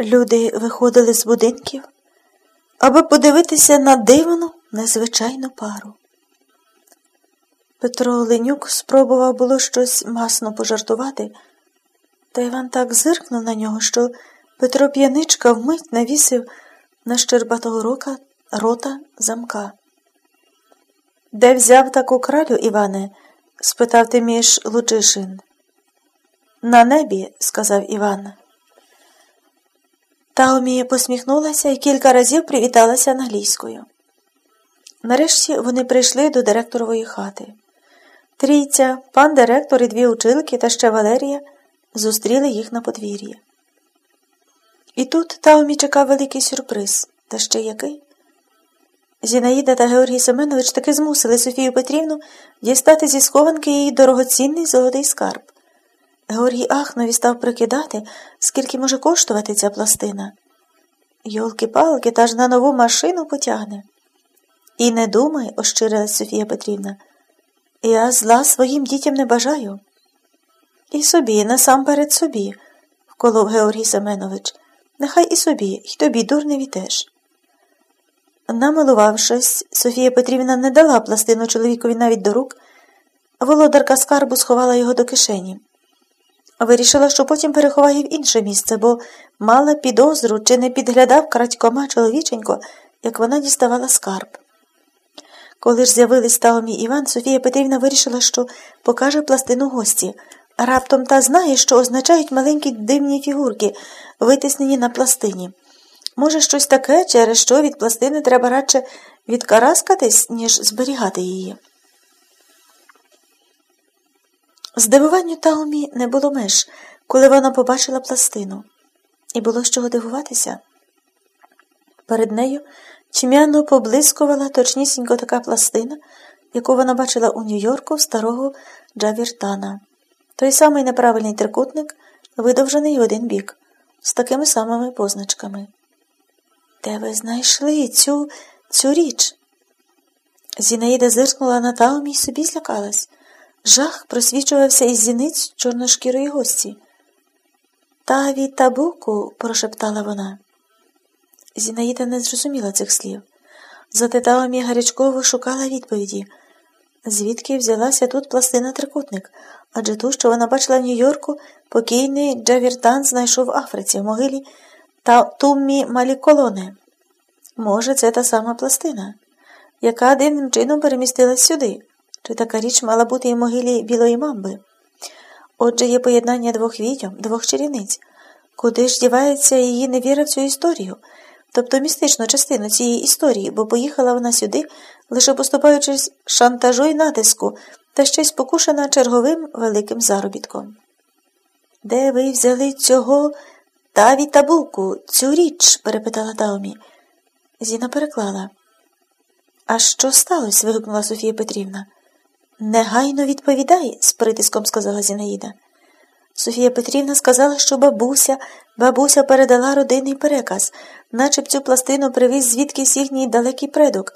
Люди виходили з будинків, аби подивитися на дивну, незвичайну пару. Петро Оленюк спробував було щось масно пожартувати, та Іван так зиркнув на нього, що Петро п'яничка вмить навісив на щербатого рока рота замка. Де взяв таку кралю, Іване? спитав Тиміш Лучишин. На небі, сказав Іван. Таомі посміхнулася і кілька разів привіталася англійською. Нарешті вони прийшли до директорової хати. Трійця, пан директор і дві училки та ще Валерія зустріли їх на подвір'ї. І тут Таомі чекав великий сюрприз, та ще який. Зінаїда та Георгій Семенович таки змусили Софію Петрівну дістати зі схованки її дорогоцінний золотий скарб. Георгій ахнув і став прикидати, скільки може коштувати ця пластина. Йолки-палки, та ж на нову машину потягне. І не думай, ощирилась Софія Петрівна. Я зла своїм дітям не бажаю. І собі, насамперед собі, вколов Георгій Семенович. Нехай і собі, й тобі, дурневі теж. Намилувавшись, Софія Петрівна не дала пластину чоловікові навіть до рук, володарка скарбу сховала його до кишені. Вирішила, що потім переховає в інше місце, бо мала підозру чи не підглядав крадькома чоловіченько, як вона діставала скарб. Коли ж з'явились Таомі Іван, Софія Петрівна вирішила, що покаже пластину гості. Раптом та знає, що означають маленькі дивні фігурки, витиснені на пластині. Може, щось таке, через що від пластини треба радше відкараскатись, ніж зберігати її. Здивуванню Таумі не було меж, коли вона побачила пластину, і було з чого дивуватися. Перед нею тьмяно поблискувала точнісінько така пластина, яку вона бачила у Нью-Йорку старого Джавіртана. Той самий неправильний трикутник, видовжений в один бік, з такими самими позначками. Де ви знайшли цю цю річ? Зінаїда зиркнула на Таумі і собі злякалась. Жах просвічувався із зіниць чорношкірої гості. Таві табуку, прошептала вона. Зінаїда не зрозуміла цих слів. Зате Таомі гарячково шукала відповіді, звідки взялася тут пластина трикутник, адже ту, що вона бачила в Нью-Йорку, покійний Джавіртан знайшов в Африці в могилі та Туммі Маліколоне. Може, це та сама пластина, яка дивним чином перемістилась сюди. Чи така річ мала бути і в могилі білої мамби? Отже, є поєднання двох відьом, двох чарівниць. Куди ж дівається її невіра в цю історію, тобто містичну частину цієї історії, бо поїхала вона сюди, лише поступаючи з шантажу й натиску, та ще й спокушена черговим великим заробітком. Де ви взяли цього таві табуку, цю річ? перепитала Таомі. Зіна переклала. А що сталося? вигукнула Софія Петрівна. Негайно відповідай, з притиском сказала Зінаїда. Софія Петрівна сказала, що бабуся, бабуся передала родинний переказ, наче б цю пластину привіз звідкись їхній далекий предок.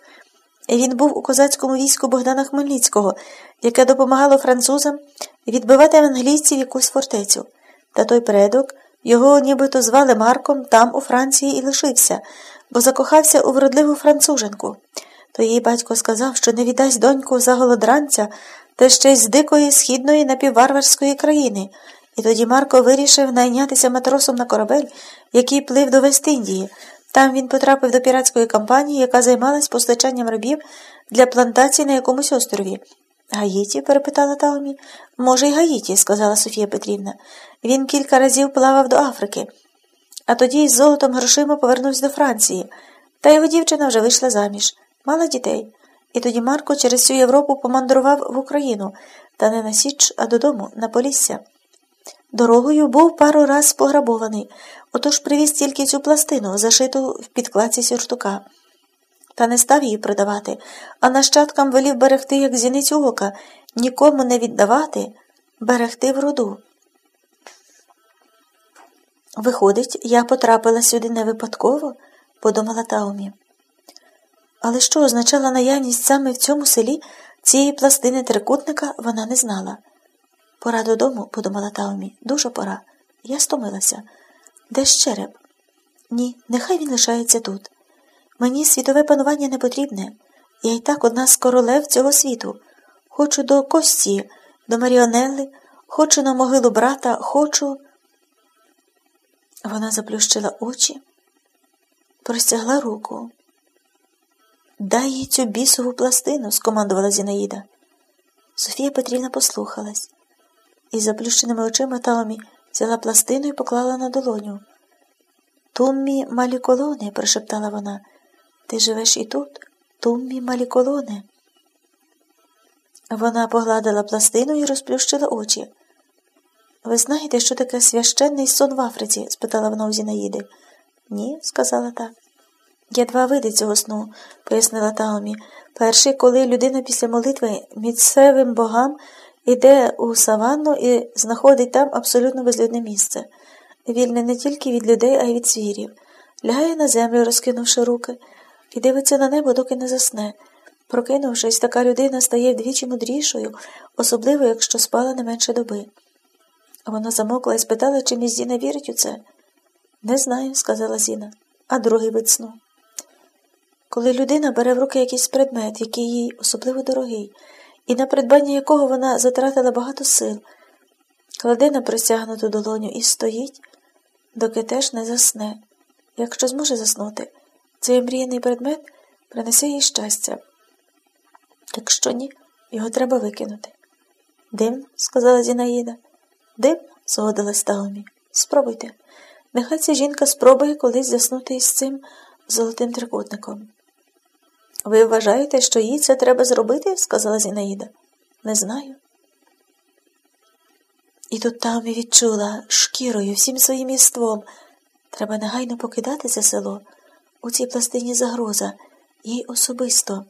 Він був у козацькому війську Богдана Хмельницького, яке допомагало французам відбивати англійців якусь фортецю. Та той предок, його нібито звали Марком, там, у Франції, і лишився, бо закохався у вродливу француженку то її батько сказав, що не віддасть доньку за голодранця та ще й з дикої східної напівварварської країни, і тоді Марко вирішив найнятися матросом на корабель, який плив до Вест-Індії. Там він потрапив до піратської компанії, яка займалась постачанням рабів для плантацій на якомусь острові. Гаїті? перепитала Таомі. Може, й Гаїті, сказала Софія Петрівна. Він кілька разів плавав до Африки, а тоді із золотом грошима повернувся до Франції, та його дівчина вже вийшла заміж мала дітей. І тоді Марко через всю Європу помандрував в Україну, та не на Січ, а додому, на Полісся. Дорогою був пару раз пограбований, отож привіз тільки цю пластину, зашиту в підкладці сюртука. Та не став її продавати, а нащадкам велів берегти, як зіницю ока, нікому не віддавати, берегти в роду. Виходить, я потрапила сюди не випадково, подумала Таумі. Але що означала наявність саме в цьому селі цієї пластини трикутника, вона не знала. Пора додому, подумала Таумі, дуже пора. Я стомилася. Де ж череп? Ні, нехай він лишається тут. Мені світове панування не потрібне. Я й так одна з королев цього світу. Хочу до Кості, до Маріонелли, хочу на могилу брата, хочу. Вона заплющила очі, простягла руку. Дай їй цю бісову пластину, скомандувала Зінаїда. Софія Петрівна послухалась і заплющеними очима Таомі взяла пластину і поклала на долоню. Туммі малі колони, прошептала вона. Ти живеш і тут, туммі малі колони. Вона погладила пластину і розплющила очі. Ви знаєте, що таке священний сон в Африці? спитала вона у Зінаїди. Ні, сказала та. Є два види цього сну, пояснила Таомі. Перший, коли людина після молитви місцевим богам іде у саванну і знаходить там абсолютно безлюдне місце, вільне не тільки від людей, а й від звірів, лягає на землю, розкинувши руки, і дивиться на небо, доки не засне. Прокинувшись, така людина стає вдвічі мудрішою, особливо, якщо спала не менше доби. Вона замокла і спитала, чи міс вірить у це. Не знаю, сказала Зіна, а другий вид сну. Коли людина бере в руки якийсь предмет, який їй особливо дорогий, і на придбання якого вона затратила багато сил, кладе на присягнуту долоню і стоїть, доки теж не засне. Якщо зможе заснути, цей мріяний предмет принесе їй щастя. Якщо ні, його треба викинути. Дивно, сказала Зінаїда. Дивно, згодилась Таомі. Спробуйте. Нехай ця жінка спробує колись заснути із цим золотим трикутником. Ви вважаєте, що їй це треба зробити? сказала Зінаїда. Не знаю. І тут Таомі відчула шкірою всім своїм єством. Треба негайно покидати це село. У цій пластині загроза, їй особисто.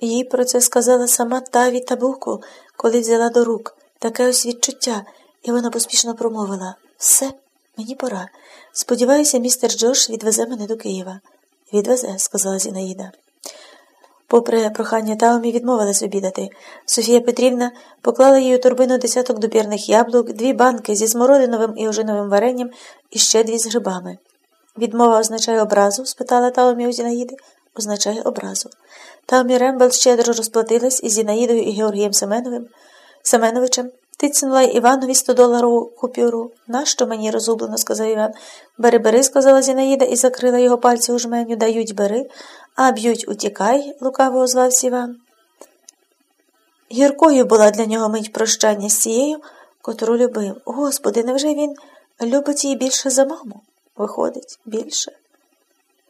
Їй про це сказала сама Таві Табуку, коли взяла до рук таке ось відчуття, і вона поспішно промовила все, мені пора. Сподіваюся, містер Джордж відвезе мене до Києва. Відвезе, сказала Зінаїда. Попри прохання Таумі відмовилась обідати. Софія Петрівна поклала їй у торбину десяток допірних яблук, дві банки зі смородиновим і ожиновим варенням і ще дві з грибами. Відмова означає образу? спитала Таумі у Зінаїди. Означає образу. Таумі Рембел щедро розплатилась із Зінаїдою і Георгієм Семеновим. Семеновичем тицнула Іванові 100-доларову купюру. Нащо мені розгублено, сказав Іван. Бери, бери, сказала Зінаїда і закрила його пальці у жменю. Дають бери, а б'ють утікай, лукаво озвався Іван. Гіркою була для нього мить прощання з цією, котру любив. Господи, невже він любить її більше за маму? Виходить, більше.